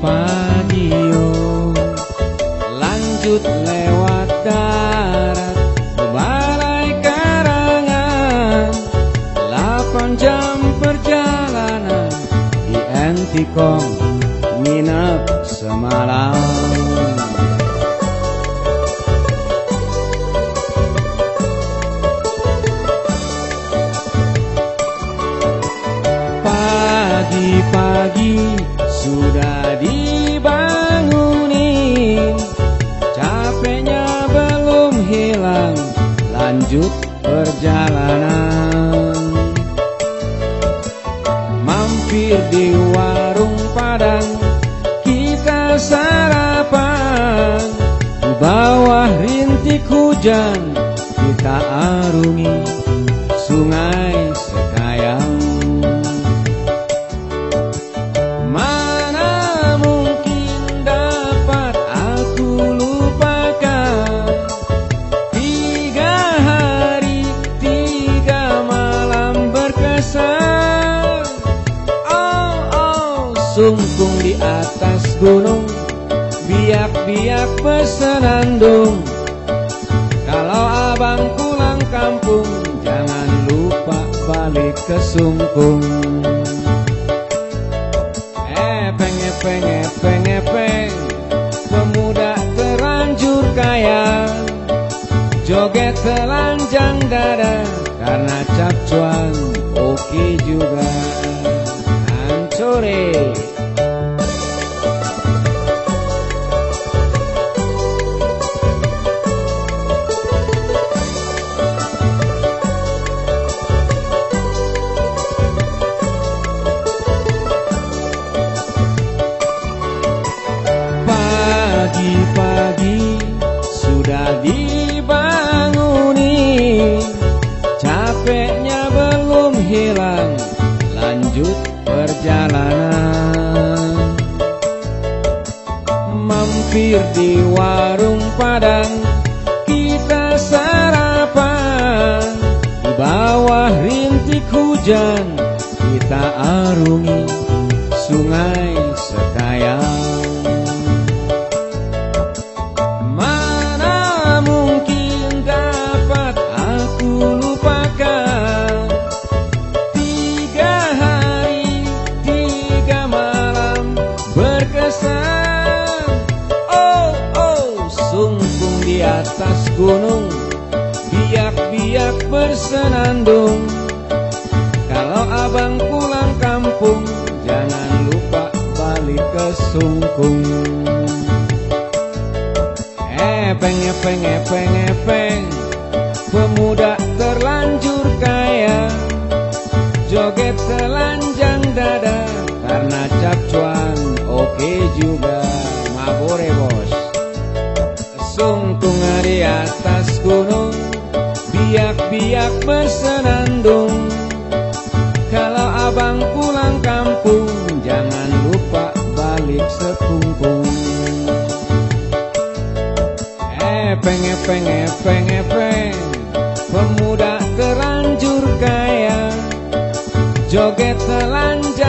Padio Lanjut lewat darat Membalai karangan. Delapan jam perjalanan Di Antikong Nginep semalam. Pagi-pagi sudah di Lanjut perjalanan. Mampir di warung padang Kita sarapan. Di bawah rintik hujan Kita arungi sungai sungkung di atas gunung Biak-biak bersenandung. Kalau abang pulang kampung Jangan lupa balik ke sungkung. Epeng, epeng, epeng, epeng Pemuda terlanjur kaya. Joget telanjang dada Karena capcuan oke juga. Hancure Mampir di warung padang. Kita sarapan Di bawah rintik hujan Kita arungi sungkung di atas gunung Biak-biak bersenandung. Kalau abang pulang kampung Jangan lupa balik ke sungkung. Epeng, epeng, epeng, epeng Pemuda terlanjur kaya. Joget telanjang Biak-biak bersenandung. Kalau abang pulang kampung Jangan lupa balik sekungkung. Epeng, epeng, epeng, epeng Pemuda terlanjur kaya. Joget dada